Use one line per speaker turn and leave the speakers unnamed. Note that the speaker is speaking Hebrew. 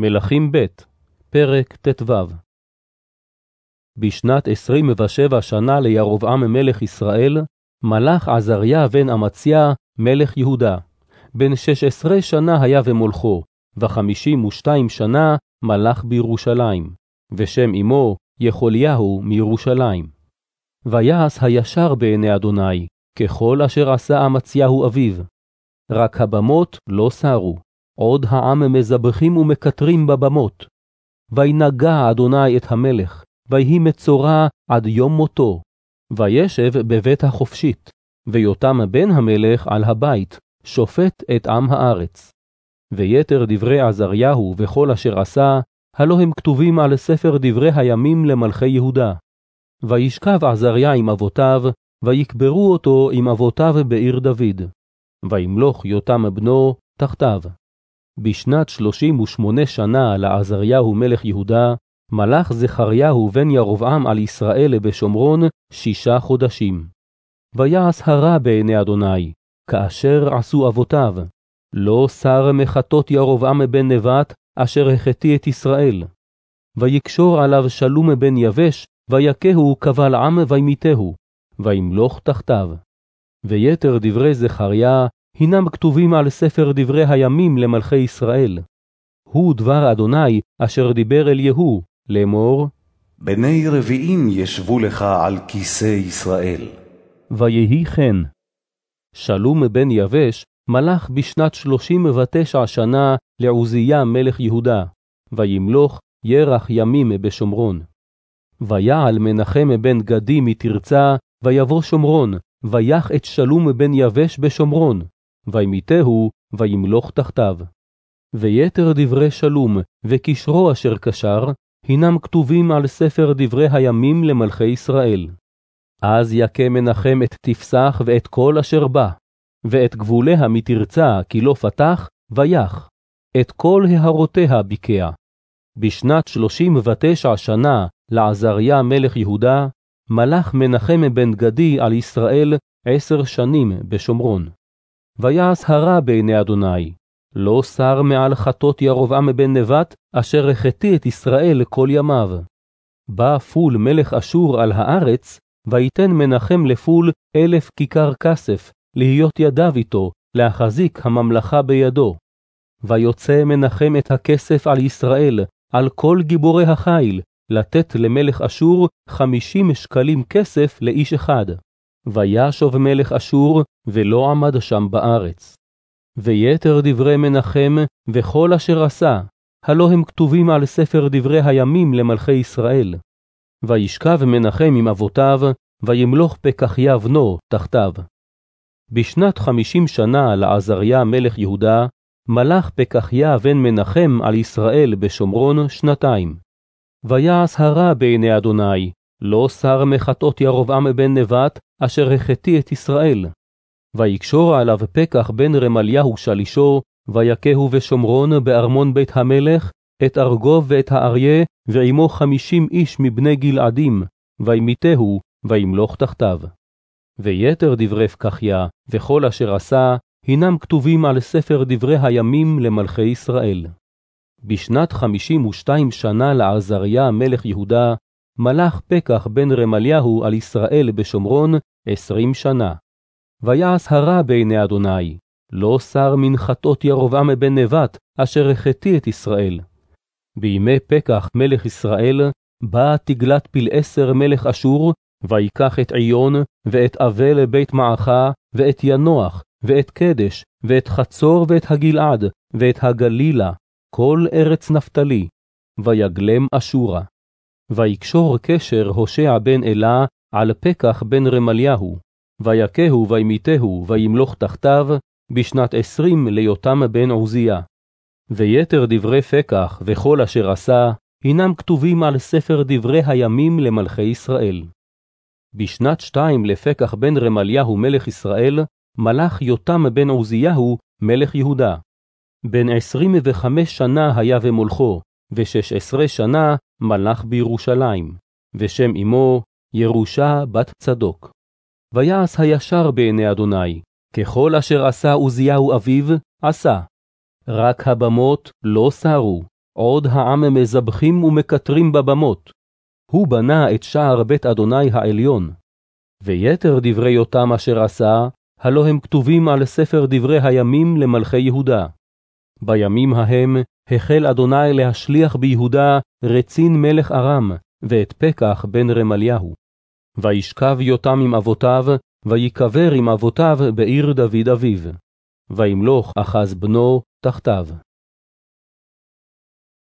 מלכים ב', פרק ט"ו בשנת עשרים ושבע שנה לירבעם מלך ישראל, מלך עזריה בן אמציה מלך יהודה. בן שש עשרה שנה היה ומולכו, וחמישים ושתיים שנה מלך בירושלים, ושם אמו יכוליהו מירושלים. ויעש הישר בעיני אדוני, ככל אשר עשה אמציהו אביו. רק הבמות לא סרו, עוד העם מזבחים ומקטרים בבמות. וינגע אדוני את המלך, ויהי מצורע עד יום מותו. וישב בבית החופשית, ויותם בן המלך על הבית, שופט את עם הארץ. ויתר דברי עזריהו וכל אשר עשה, הלא הם כתובים על ספר דברי הימים למלכי יהודה. וישכב עזריה עם אבותיו, ויקברו אותו עם אבותיו בעיר דוד. וימלוך יותם בנו תחתיו. בשנת שלושים ושמונה שנה לעזריהו מלך יהודה, מלך זכריהו בן ירבעם על ישראל בשומרון שישה חודשים. ויעש הרע בעיני אדוני, כאשר עשו אבותיו. לא שר מחטות ירבעם בן נבט, אשר החטיא את ישראל. ויקשור עליו שלום בן יבש, ויכהו קבל עם וימיתהו, וימלוך תחתיו. ויתר דברי זכריה הנם כתובים על ספר דברי הימים למלכי ישראל. הוא דבר אדוני אשר דיבר אל יהוא, לאמור,
בני רביעים ישבו לך על כיסא ישראל.
ויהי כן. שלום בן יבש מלך בשנת שלושים ותשע שנה לעוזיה מלך יהודה, וימלוך ירח ימים בשומרון. ויעל מנחם בן גדי מתרצה, ויבוא שומרון, ויח את שלום בן יבש בשומרון, וימיתהו, וימלוך תחתיו. ויתר דברי שלום, וקשרו אשר קשר, הנם כתובים על ספר דברי הימים למלכי ישראל. אז יכה מנחם את תפסח ואת כל אשר בא, ואת גבוליה מתרצה כי לא פתח, ויח, את כל הערותיה ביקע. בשנת שלושים ותשע שנה לעזריה מלך יהודה, מלך מנחם בן גדי על ישראל עשר שנים בשומרון. ויעש הרע בעיני אדוני, לא שר מעל חטות ירבעם בן נבט, אשר החטיא את ישראל כל ימיו. בא פול מלך אשור על הארץ, ויתן מנחם לפול אלף כיכר כסף, להיות ידיו איתו, להחזיק הממלכה בידו. ויוצא מנחם את הכסף על ישראל, על כל גיבורי החיל, לתת למלך אשור חמישים שקלים כסף לאיש אחד. וישוב מלך אשור, ולא עמד שם בארץ. ויתר דברי מנחם, וכל אשר עשה, הלא הם כתובים על ספר דברי הימים למלכי ישראל. וישכב מנחם עם אבותיו, וימלוך פקחיה בנו תחתיו. בשנת חמישים שנה לעזריה מלך יהודה, מלך פקחיה בן מנחם על ישראל בשומרון שנתיים. ויעש הרע בעיני אדוני, לא שר מחטאות ירבעם בן נבט, אשר החטיא את ישראל. ויקשור עליו פקח בן רמליהו שלישו, ויכהו בשומרון בארמון בית המלך, את ארגוב ואת האריה, ועמו חמישים איש מבני גלעדים, וימיתהו, וימלוך תחתיו. ויתר דברי פקחיה, וכל אשר עשה, הנם כתובים על ספר דברי הימים למלכי ישראל. בשנת חמישים ושתיים שנה לעזריה מלך יהודה, מלך פקח בן רמליהו על ישראל בשומרון עשרים שנה. ויעש הרע בעיני אדוני, לא שר מנחתות ירבעם בן נבט, אשר החטיא את ישראל. בימי פקח מלך ישראל, באה תגלת פלעשר מלך אשור, ויקח את עיון, ואת אבל בית מעכה, ואת ינוח, ואת קדש, ואת חצור ואת הגלעד, ואת הגלילה, כל ארץ נפתלי, ויגלם אשורה. ויקשור קשר הושע בן אלה על פקח בן רמליהו, ויכהו וימיתהו וימלוך תחתיו בשנת עשרים ליותם בן עוזיה. ויתר דברי פקח וכל אשר עשה, הנם כתובים על ספר דברי הימים למלכי ישראל. בשנת שתיים לפקח בן רמליהו מלך ישראל, מלך יותם בן עוזיהו מלך יהודה. בן עשרים וחמש שנה היה ומולכו, ושש עשרה שנה מלך בירושלים, ושם אמו ירושה בת צדוק. ויעש הישר בעיני אדוני, ככל אשר עשה עוזיהו אביו, עשה. רק הבמות לא סרו, עוד העם מזבחים ומקטרים בבמות. הוא בנה את שער בית אדוני העליון. ויתר דברי יותם אשר עשה, הלא הם כתובים על ספר דברי הימים למלכי יהודה. בימים ההם החל אדוני להשליח ביהודה רצין מלך ארם, ואת פקח בן רמליהו. וישכב יותם עם אבותיו, ויקבר עם אבותיו בעיר דוד אביו. וימלוך אחז בנו תחתיו.